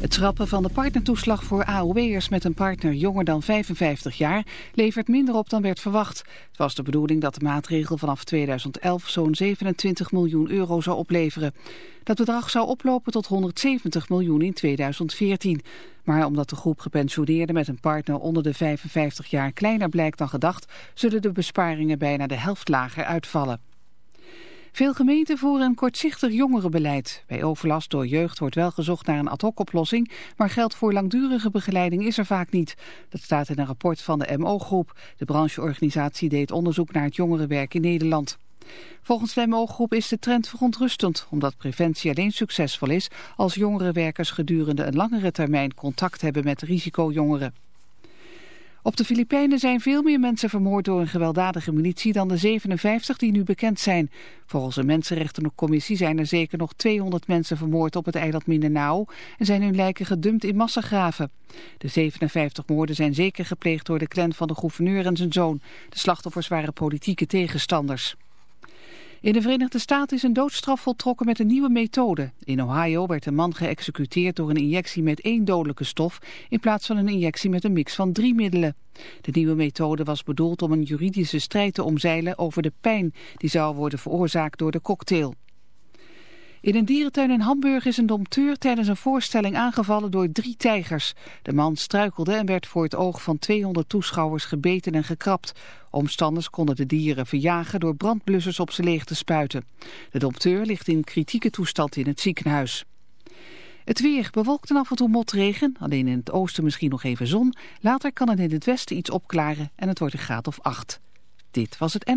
Het schrappen van de partnertoeslag voor AOW'ers met een partner jonger dan 55 jaar levert minder op dan werd verwacht. Het was de bedoeling dat de maatregel vanaf 2011 zo'n 27 miljoen euro zou opleveren. Dat bedrag zou oplopen tot 170 miljoen in 2014. Maar omdat de groep gepensioneerden met een partner onder de 55 jaar kleiner blijkt dan gedacht, zullen de besparingen bijna de helft lager uitvallen. Veel gemeenten voeren een kortzichtig jongerenbeleid. Bij overlast door jeugd wordt wel gezocht naar een ad-hoc-oplossing, maar geld voor langdurige begeleiding is er vaak niet. Dat staat in een rapport van de MO-groep. De brancheorganisatie deed onderzoek naar het jongerenwerk in Nederland. Volgens de MO-groep is de trend verontrustend, omdat preventie alleen succesvol is als jongerenwerkers gedurende een langere termijn contact hebben met risicojongeren. Op de Filipijnen zijn veel meer mensen vermoord door een gewelddadige militie dan de 57 die nu bekend zijn. Volgens een mensenrechtencommissie zijn er zeker nog 200 mensen vermoord op het eiland Mindanao en zijn hun lijken gedumpt in massagraven. De 57 moorden zijn zeker gepleegd door de clan van de gouverneur en zijn zoon. De slachtoffers waren politieke tegenstanders. In de Verenigde Staten is een doodstraf voltrokken met een nieuwe methode. In Ohio werd een man geëxecuteerd door een injectie met één dodelijke stof... in plaats van een injectie met een mix van drie middelen. De nieuwe methode was bedoeld om een juridische strijd te omzeilen over de pijn... die zou worden veroorzaakt door de cocktail. In een dierentuin in Hamburg is een dompteur tijdens een voorstelling aangevallen door drie tijgers. De man struikelde en werd voor het oog van 200 toeschouwers gebeten en gekrapt. Omstanders konden de dieren verjagen door brandblussers op ze leeg te spuiten. De dompteur ligt in kritieke toestand in het ziekenhuis. Het weer bewolkt en af en toe motregen, alleen in het oosten misschien nog even zon. Later kan het in het westen iets opklaren en het wordt een graad of acht. Dit was het M.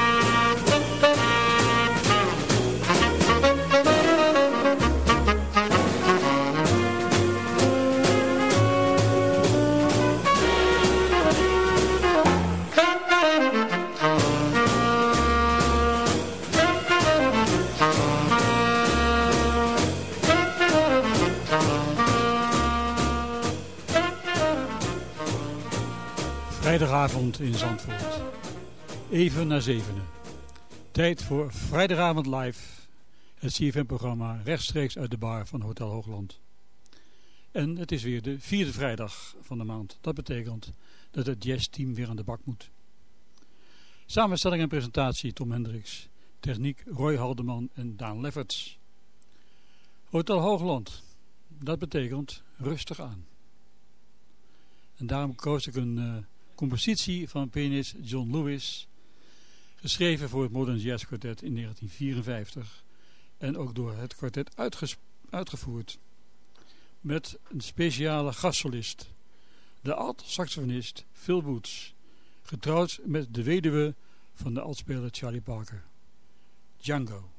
Vrijdagavond in Zandvoort. Even na zevenen. Tijd voor Vrijdagavond Live. Het CFM-programma rechtstreeks uit de bar van Hotel Hoogland. En het is weer de vierde vrijdag van de maand. Dat betekent dat het jazzteam weer aan de bak moet. Samenstelling en presentatie Tom Hendricks. Techniek Roy Haldeman en Daan Lefferts. Hotel Hoogland. Dat betekent rustig aan. En daarom koos ik een uh, compositie van pianist John Lewis, Geschreven voor het Modern Jazz Quartet in 1954 en ook door het kwartet uitgevoerd. Met een speciale gastsolist, de alt-saxofonist Phil Woods, getrouwd met de weduwe van de altspeler Charlie Parker, Django.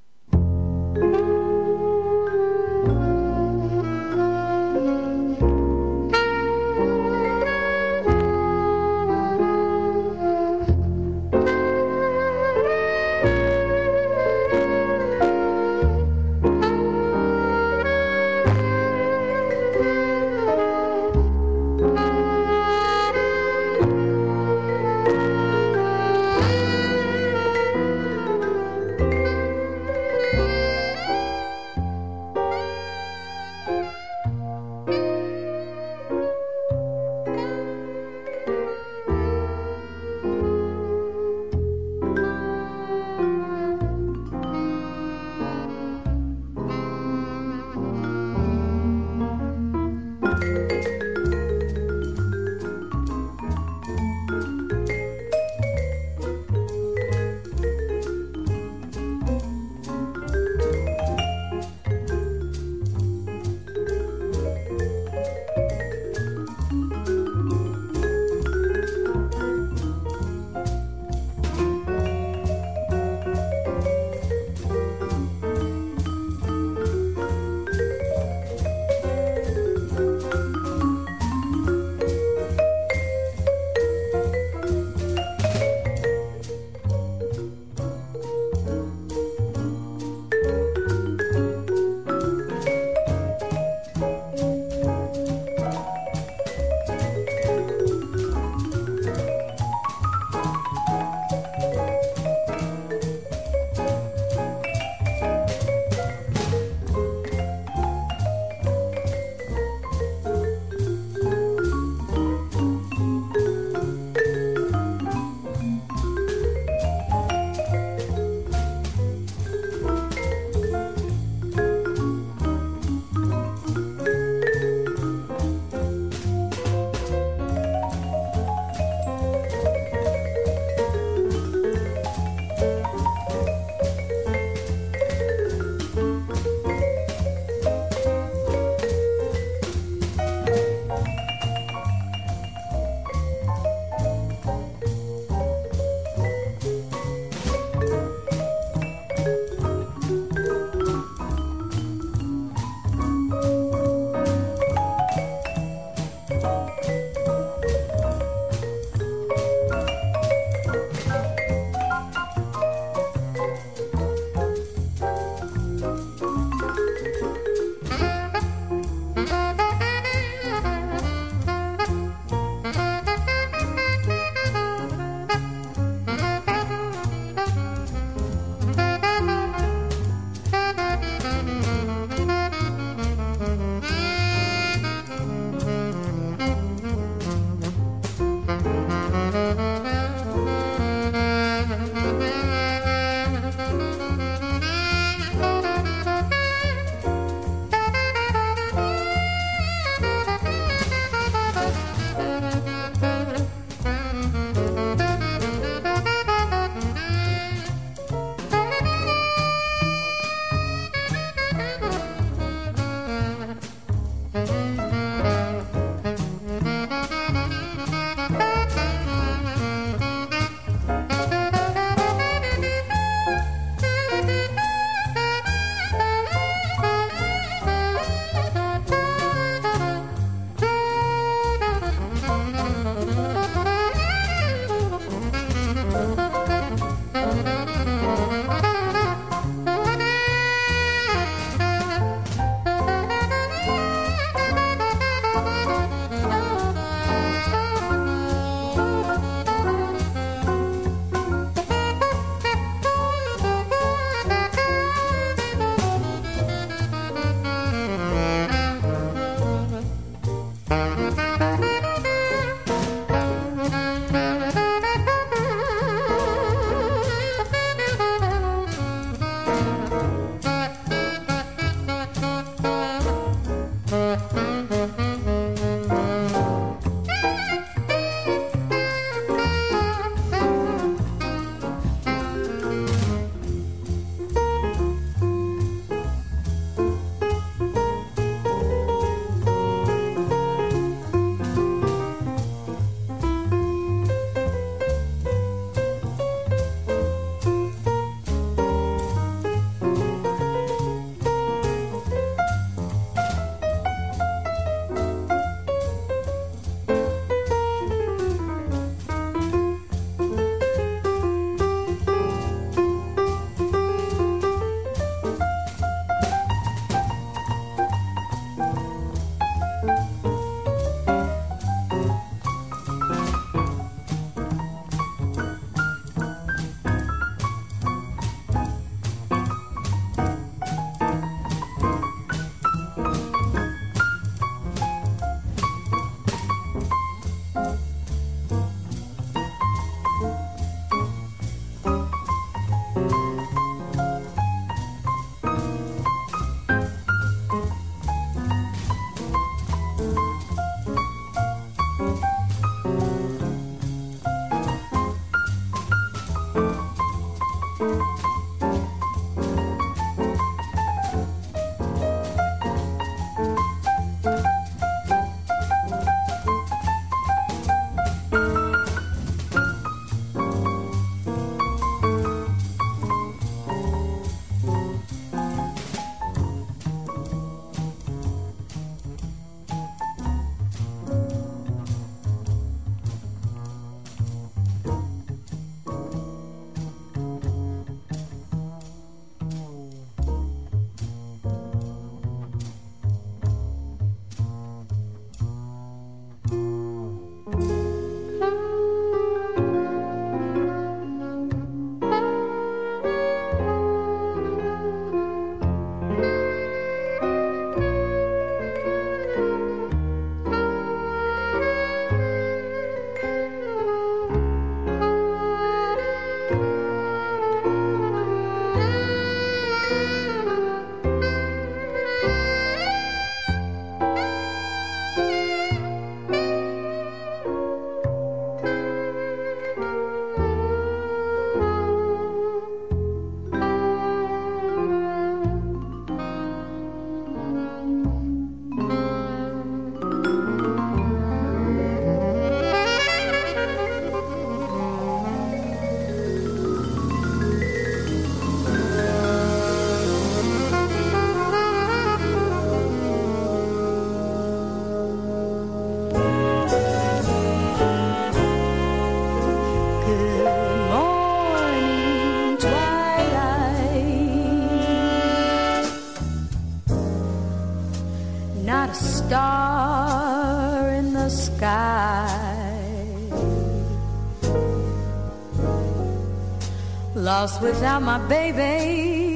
Lost without my baby,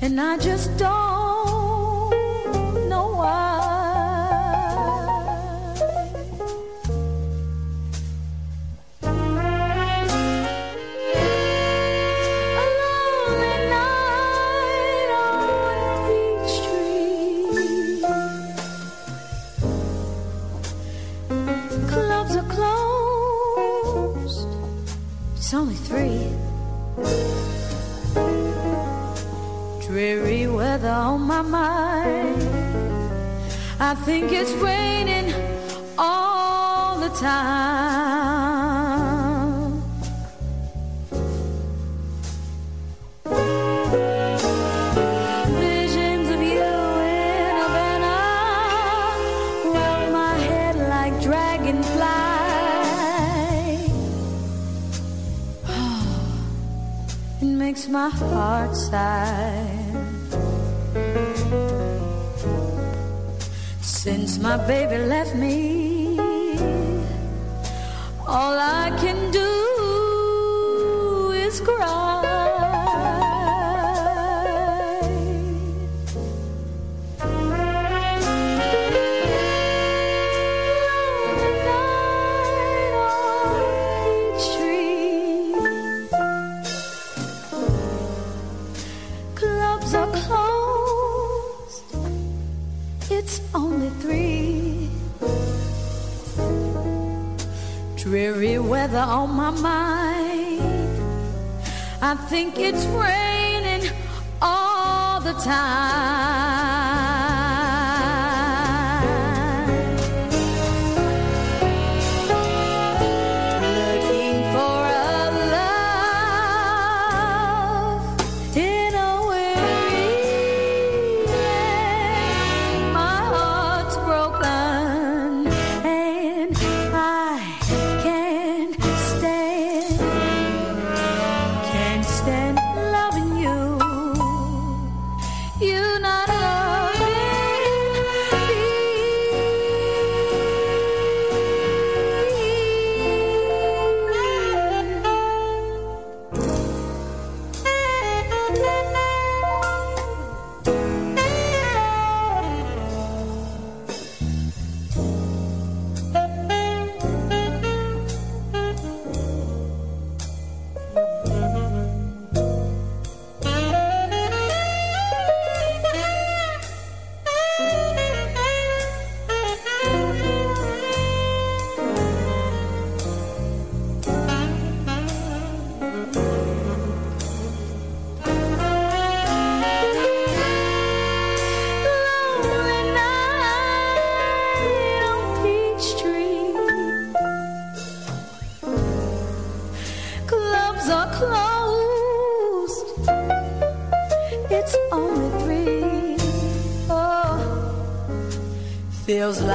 and I just don't my head like dragonfly. It makes my heart sigh. Since my baby left me, all I can do weather on my mind. I think it's raining all the time.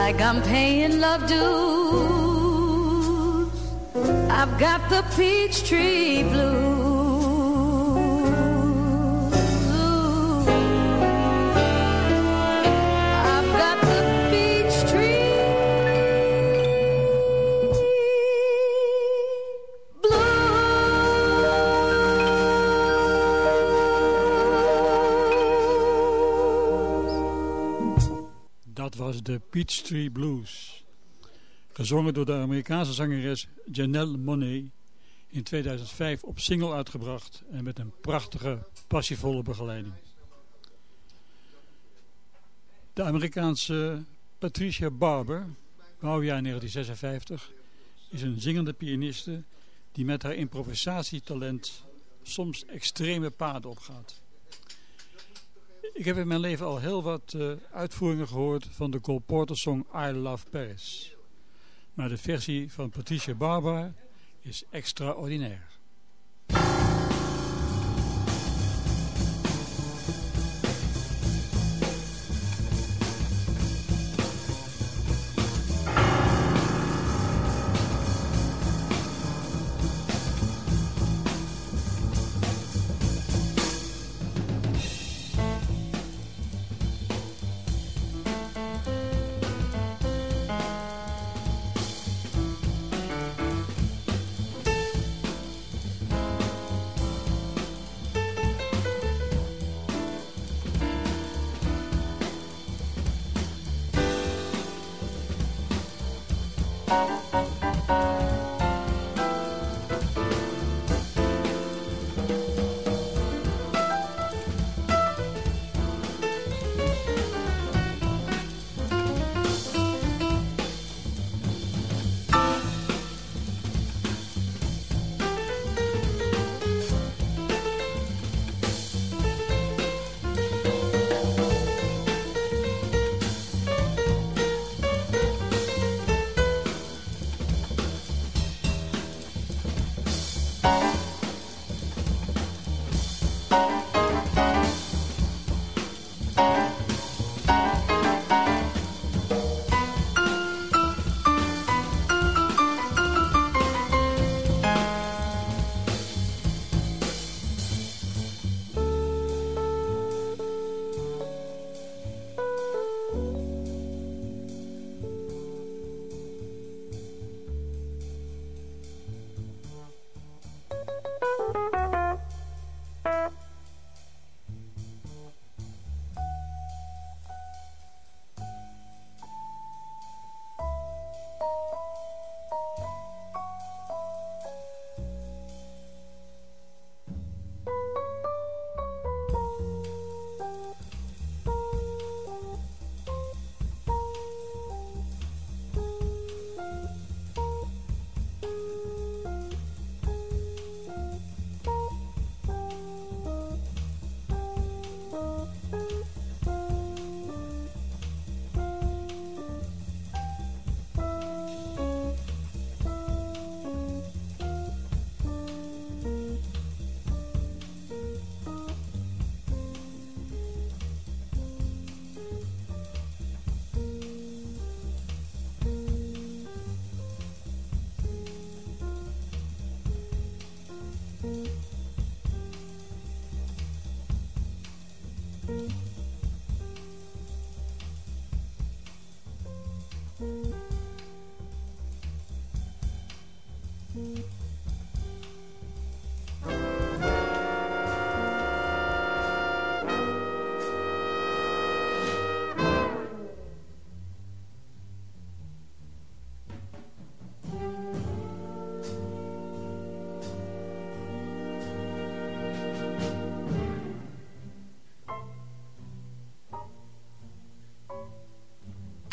Like I'm paying love dues. I've got the peach tree blues. De Peachtree Blues. Gezongen door de Amerikaanse zangeres Janelle Monet. In 2005 op single uitgebracht en met een prachtige, passievolle begeleiding. De Amerikaanse Patricia Barber, bouwjaar 1956, is een zingende pianiste die met haar improvisatietalent soms extreme paden opgaat. Ik heb in mijn leven al heel wat eh, uitvoeringen gehoord van de Cole Porter song I Love Paris. Maar de versie van Patricia Barber is extraordinair.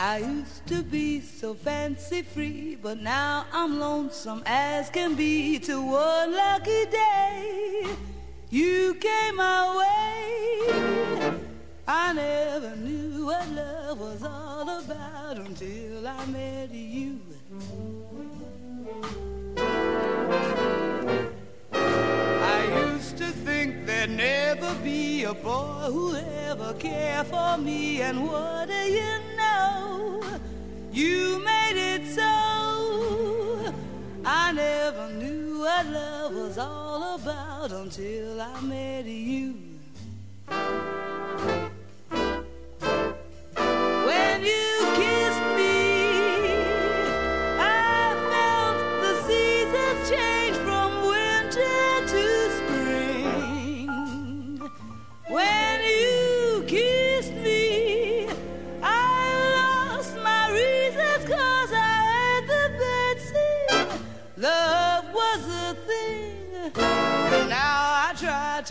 I used to be so fancy free, but now I'm lonesome as can be. To one lucky day, you came my way. I never knew what love was all about until I met you. I used to think there'd never be a boy who'd ever care for me, and what do you know? You made it so. I never knew what love was all about until I met you.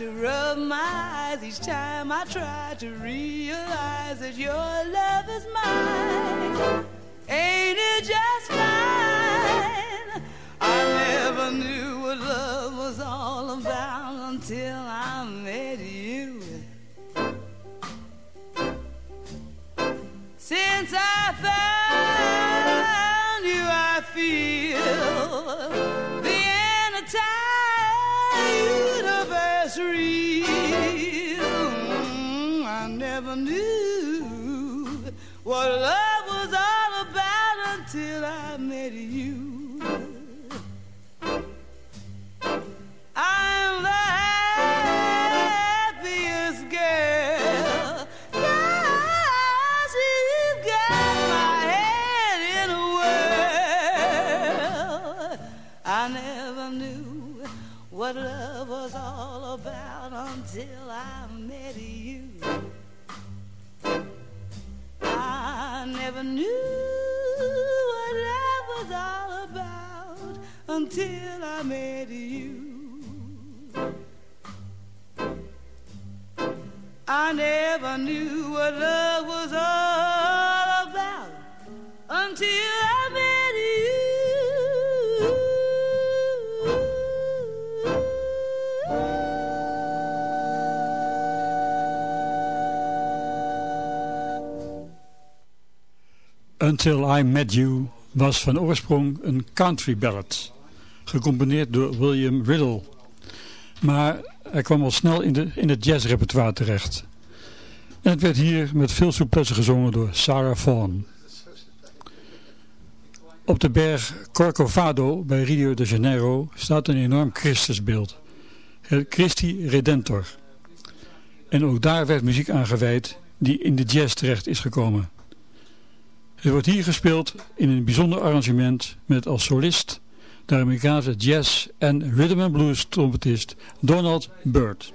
To rub my eyes each time I try to realize that your love is mine. Ain't it just fine? I never knew what love was all about until I met you. Since I found you, I feel real. Mm, I never knew what love was all about until I met you. Never knew what love was all about until I met you. I never knew what love was all about until Until I Met You was van oorsprong een country ballad, gecomponeerd door William Riddle. Maar hij kwam al snel in, de, in het jazzrepertoire terecht. En het werd hier met veel souplesse gezongen door Sarah Vaughan. Op de berg Corcovado bij Rio de Janeiro staat een enorm Christusbeeld. Het Christi Redentor. En ook daar werd muziek aangeweid die in de jazz terecht is gekomen. Het wordt hier gespeeld in een bijzonder arrangement met als solist de Amerikaanse jazz- en rhythm and blues trompetist Donald Byrd.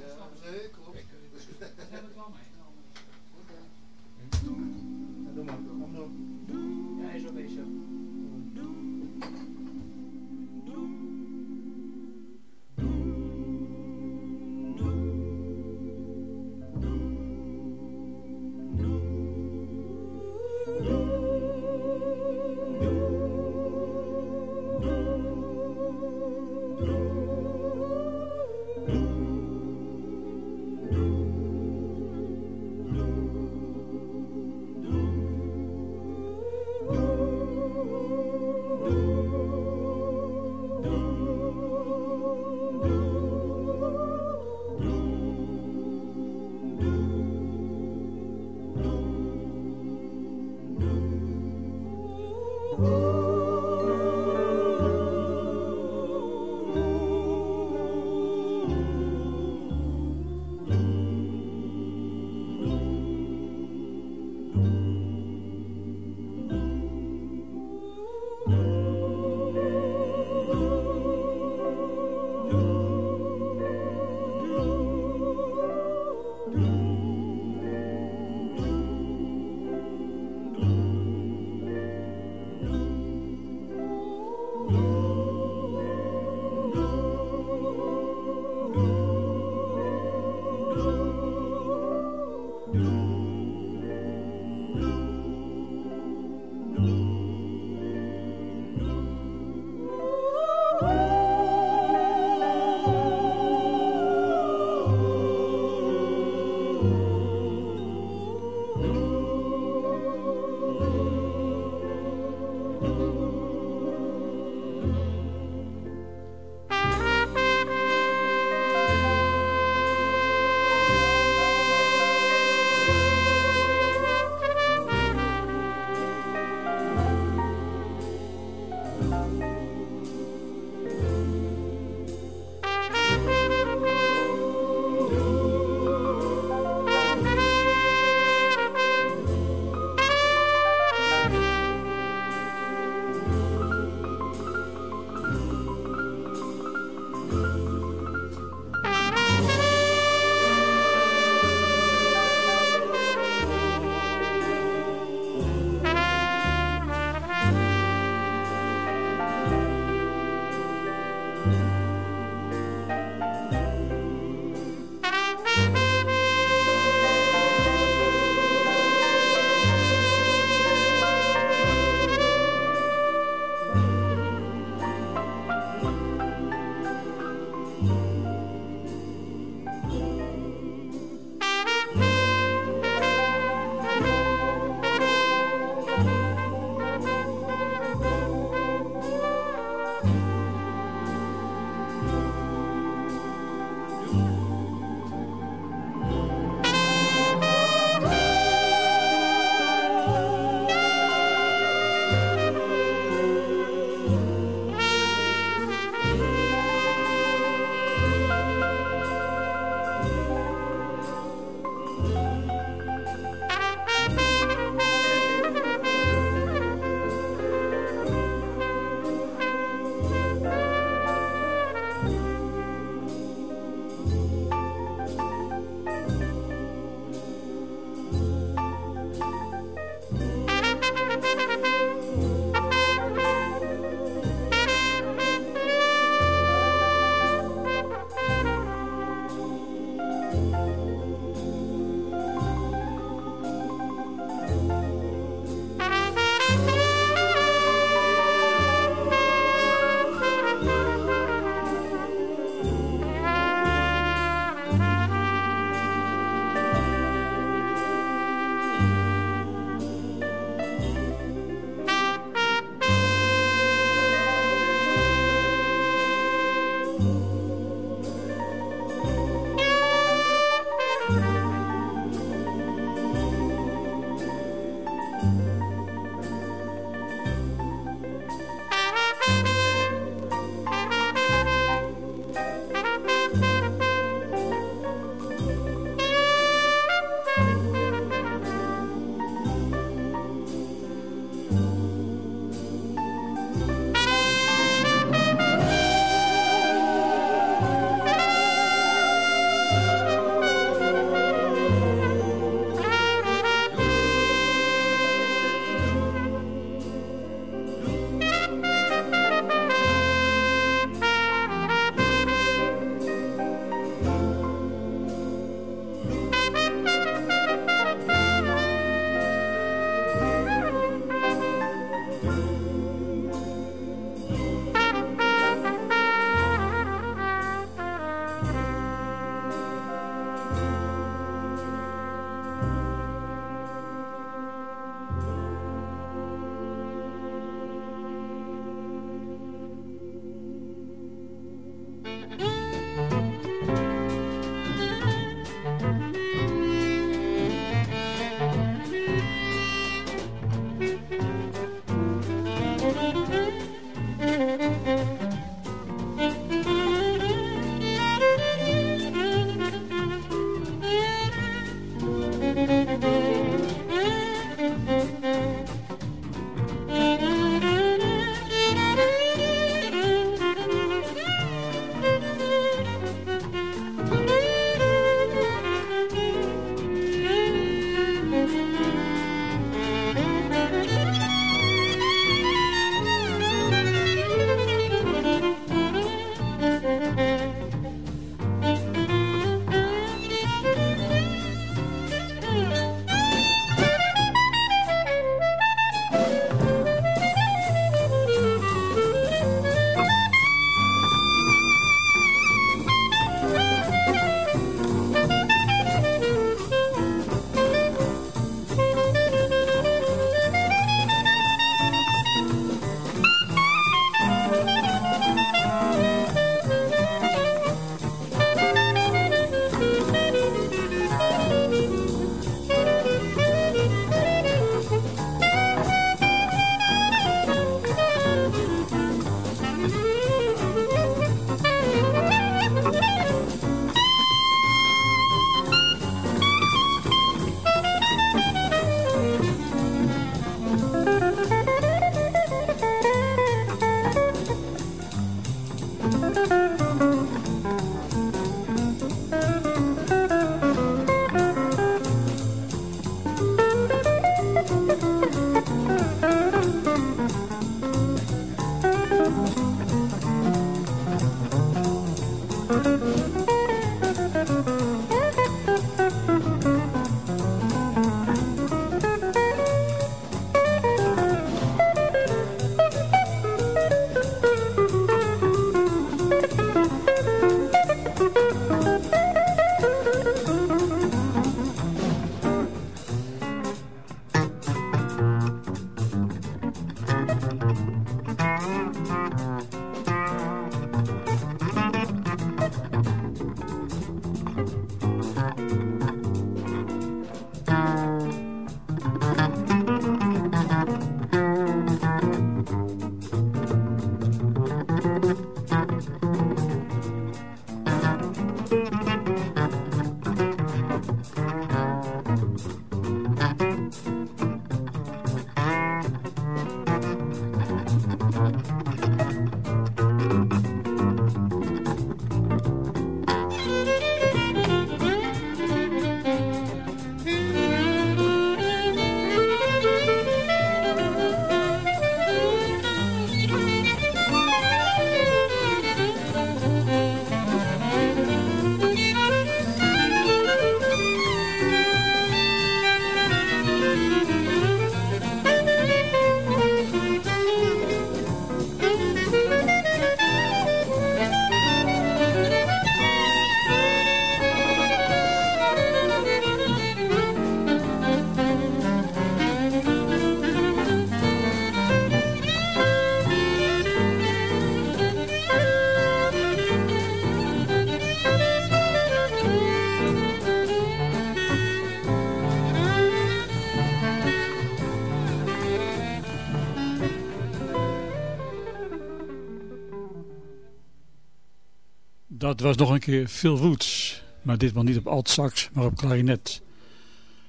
Dat was nog een keer Phil Woods, maar ditmaal niet op alt-sax, maar op klarinet.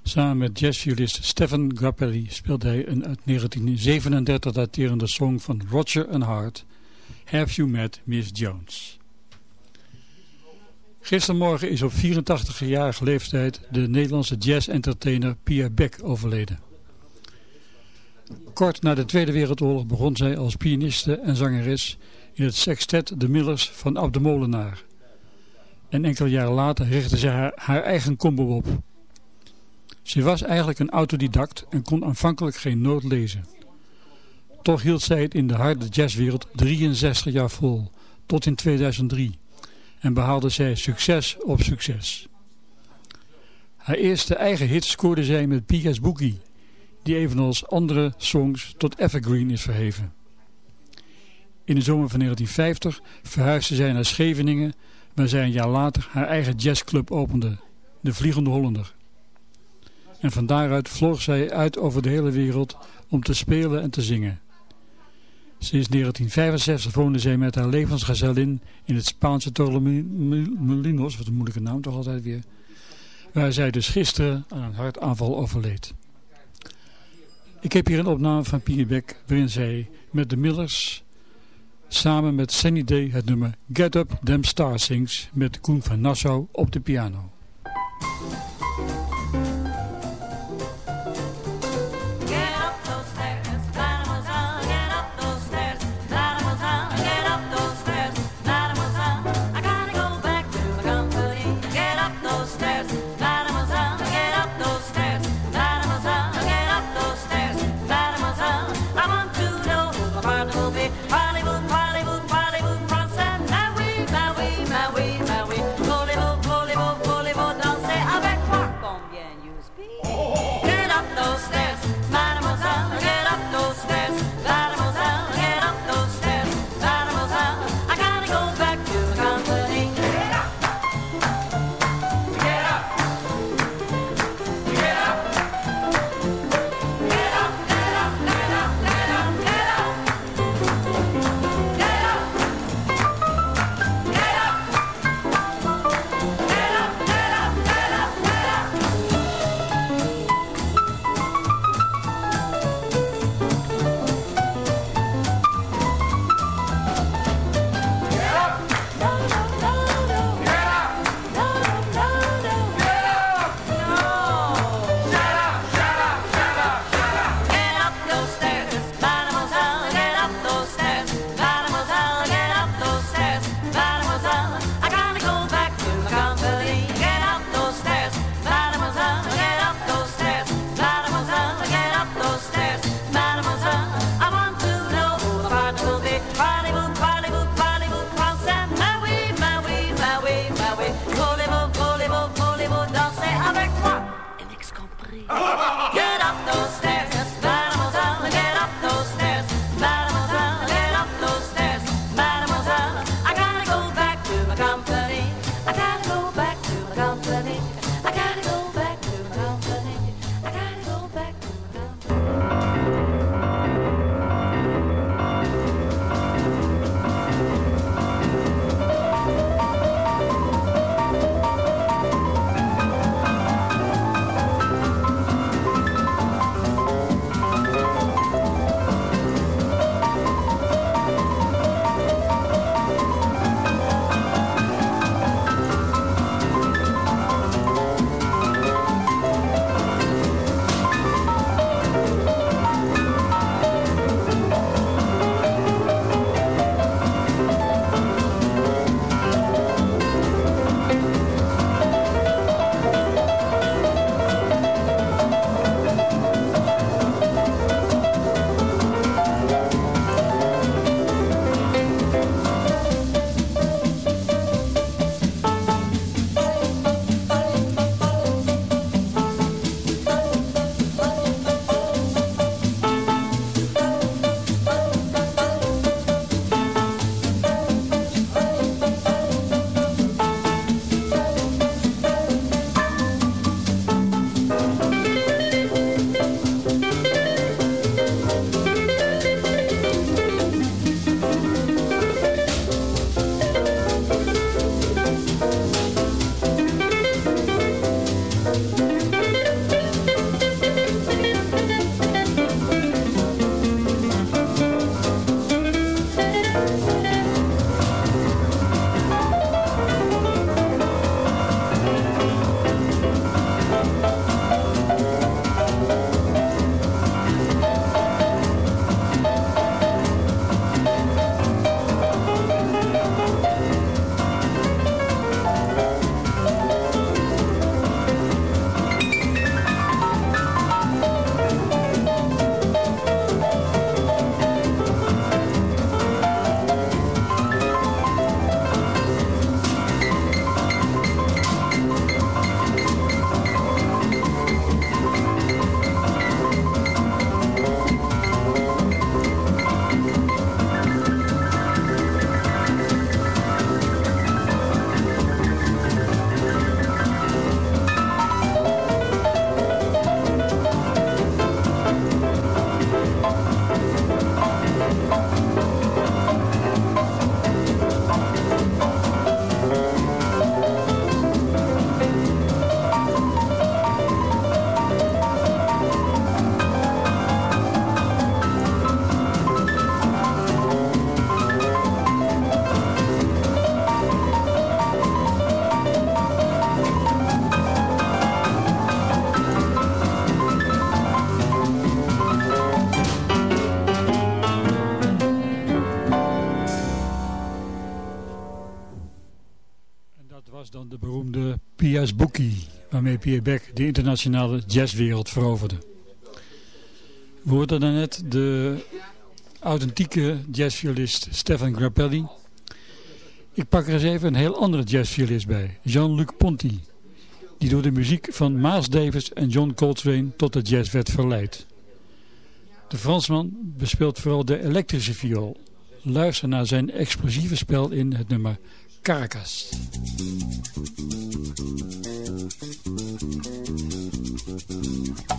Samen met jazzviolist Stephen Grappelli speelde hij een uit 1937 daterende song van Roger and Hart, Have You Met Miss Jones. Gistermorgen is op 84-jarige leeftijd de Nederlandse jazz-entertainer Pia Beck overleden. Kort na de Tweede Wereldoorlog begon zij als pianiste en zangeres in het sextet De Millers van Ab de Molenaar. En enkele jaren later richtte ze haar, eigen combo op. Ze was eigenlijk een autodidact en kon aanvankelijk geen noot lezen. Toch hield zij het in de harde jazzwereld 63 jaar vol, tot in 2003. En behaalde zij succes op succes. Haar eerste eigen hit scoorde zij met Piga's Boogie, die evenals andere songs tot evergreen is verheven. In de zomer van 1950 verhuisde zij naar Scheveningen, waar zij een jaar later haar eigen jazzclub opende, de Vliegende Hollander. En van daaruit vloog zij uit over de hele wereld om te spelen en te zingen. Sinds 1965 woonde zij met haar levensgezellin in het Spaanse Torremolinos, wat een moeilijke naam toch altijd weer, waar zij dus gisteren aan een hartaanval overleed. Ik heb hier een opname van Beck waarin zij met de Millers samen met Sunny Day het nummer Get Up Them Stars Sings met Koen van Nassau op de piano. Waarmee Pierre Beck de internationale jazzwereld veroverde. We hoorden daarnet de authentieke jazzviolist Stefan Grappelli. Ik pak er eens even een heel andere jazzviolist bij, Jean-Luc Ponty, die door de muziek van Miles Davis en John Coltrane tot de jazz werd verleid. De Fransman bespeelt vooral de elektrische viool. Luister naar zijn explosieve spel in het nummer Caracas. Thank you.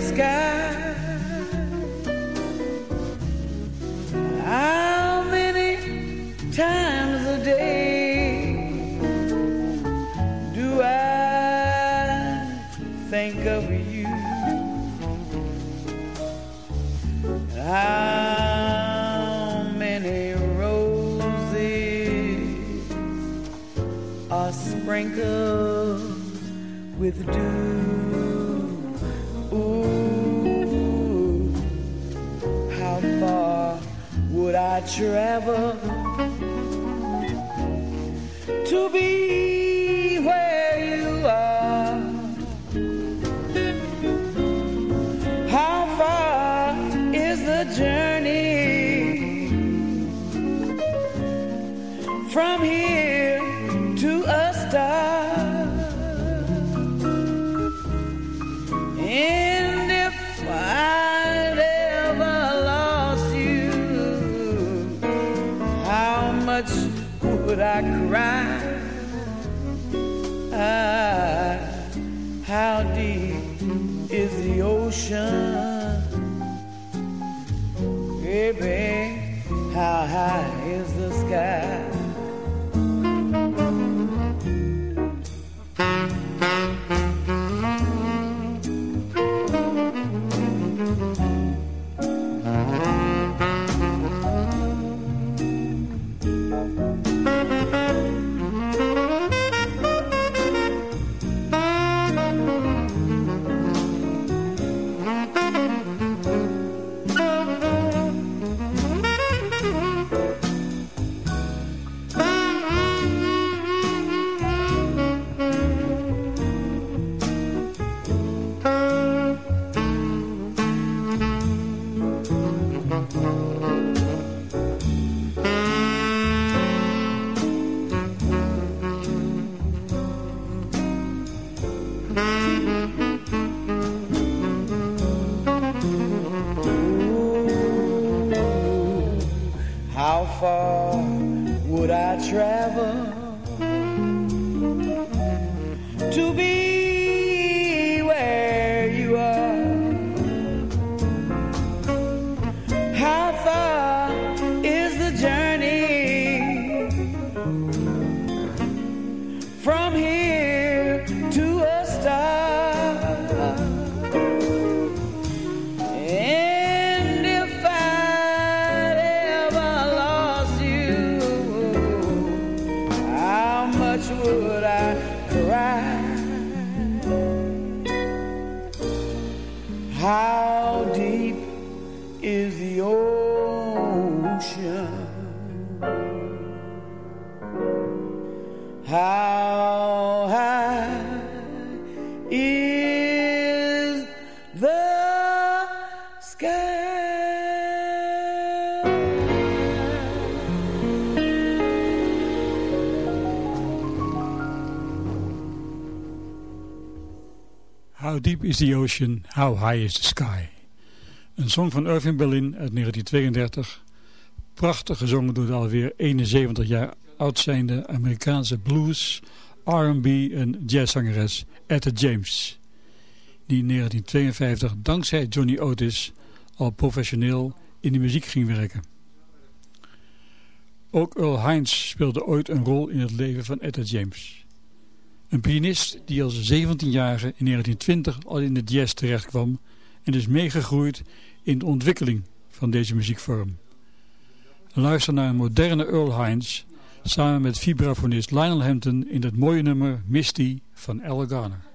sky. How many times a day do I think of you? How many roses are sprinkled with dew? I travel to be Is the Ocean, How High is the Sky. Een song van Irving Berlin uit 1932. Prachtig gezongen door de alweer 71 jaar oud zijnde Amerikaanse blues, R&B en jazzzangeres Etta James. Die in 1952 dankzij Johnny Otis al professioneel in de muziek ging werken. Ook Earl Hines speelde ooit een rol in het leven van Etta James. Een pianist die als 17-jarige in 1920 al in de jazz terechtkwam en is meegegroeid in de ontwikkeling van deze muziekvorm. Luister naar een moderne Earl Hines samen met vibrafonist Lionel Hampton in het mooie nummer Misty van Al Garner.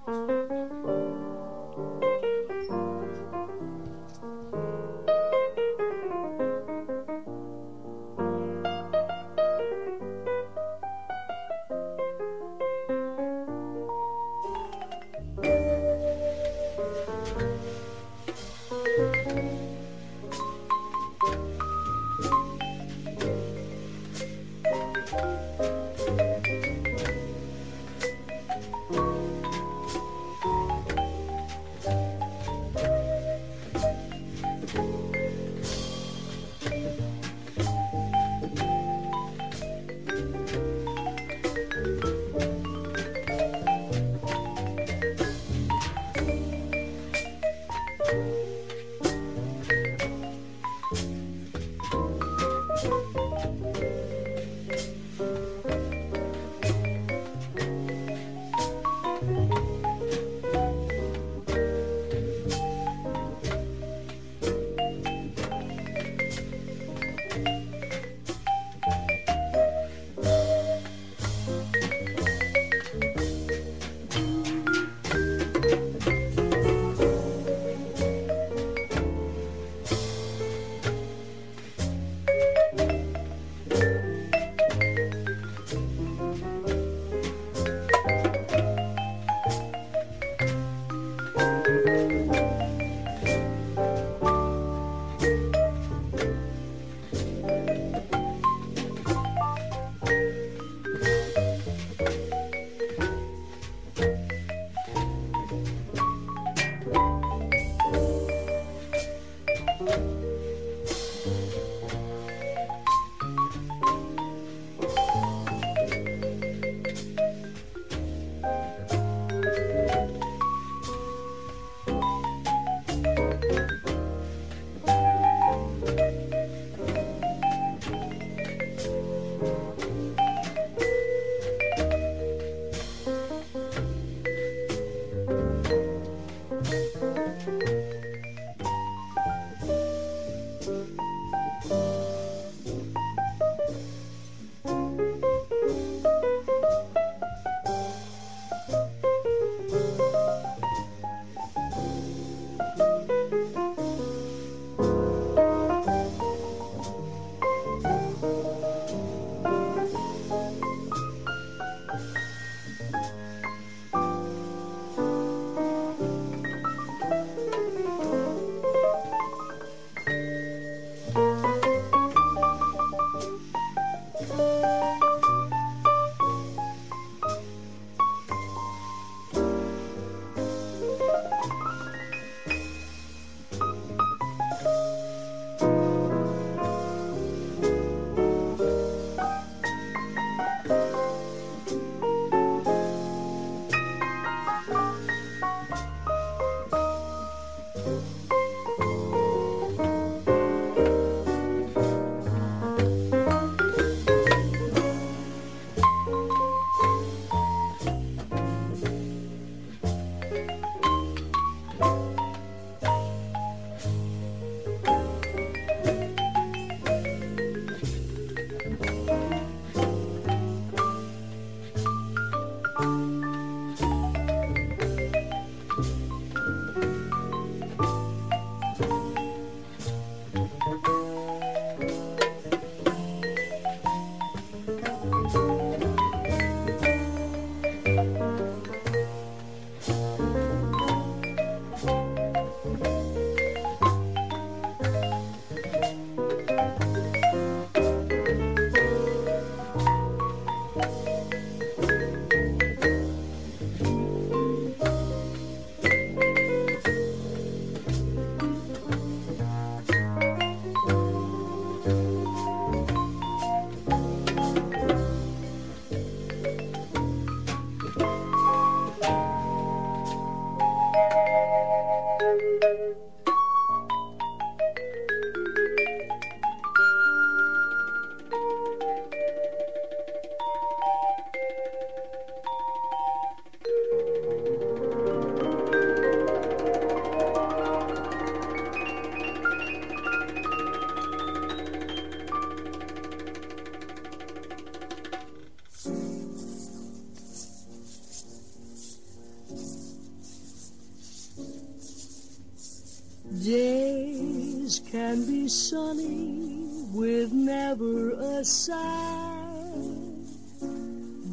Sunny with never a sigh.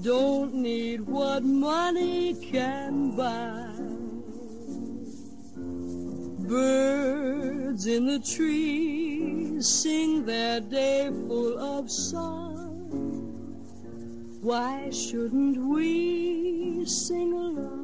Don't need what money can buy. Birds in the trees sing their day full of song. Why shouldn't we sing along?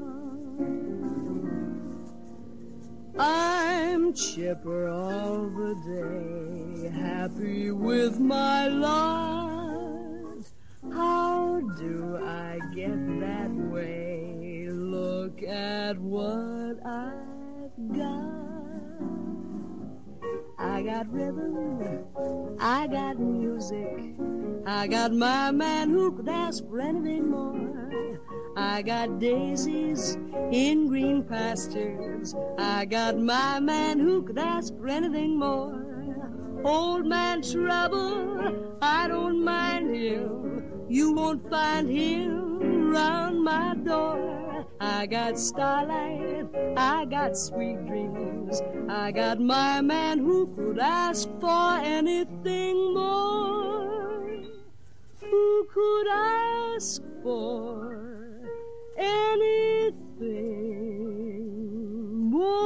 I'm chipper all the day, happy with my lot. How do I get that way? Look at what I've got. I got rhythm, I got music, I got my man who could ask for anything more. I got daisies in green pastures, I got my man who could ask for anything more. Old man trouble, I don't mind him, you won't find him round my door. I got starlight, I got sweet dreams. I got my man who could ask for anything more. Who could ask for anything more?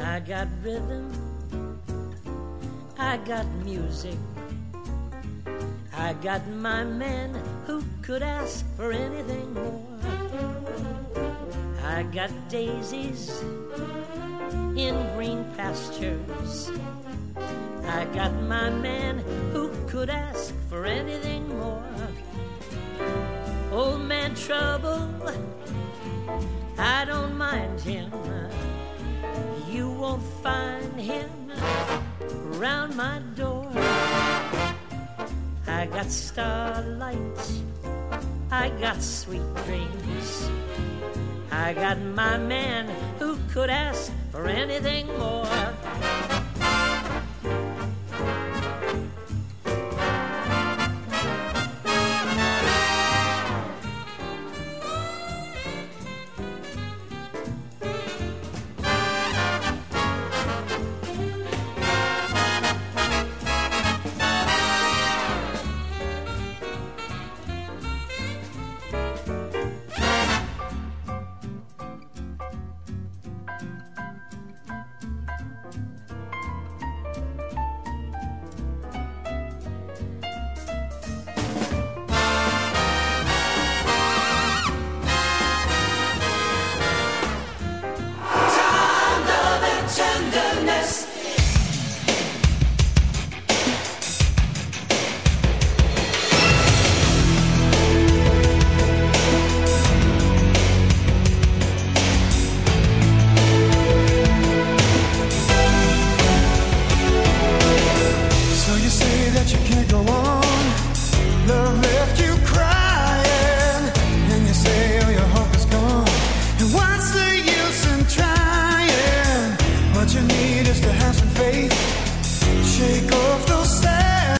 I got rhythm, I got music, I got my man who could ask for anything more. I got daisies in green pastures. I got my man who could ask for anything more. Old man trouble, I don't mind him. You won't find him round my door. I got starlight, I got sweet dreams. I got my man who could ask for anything more.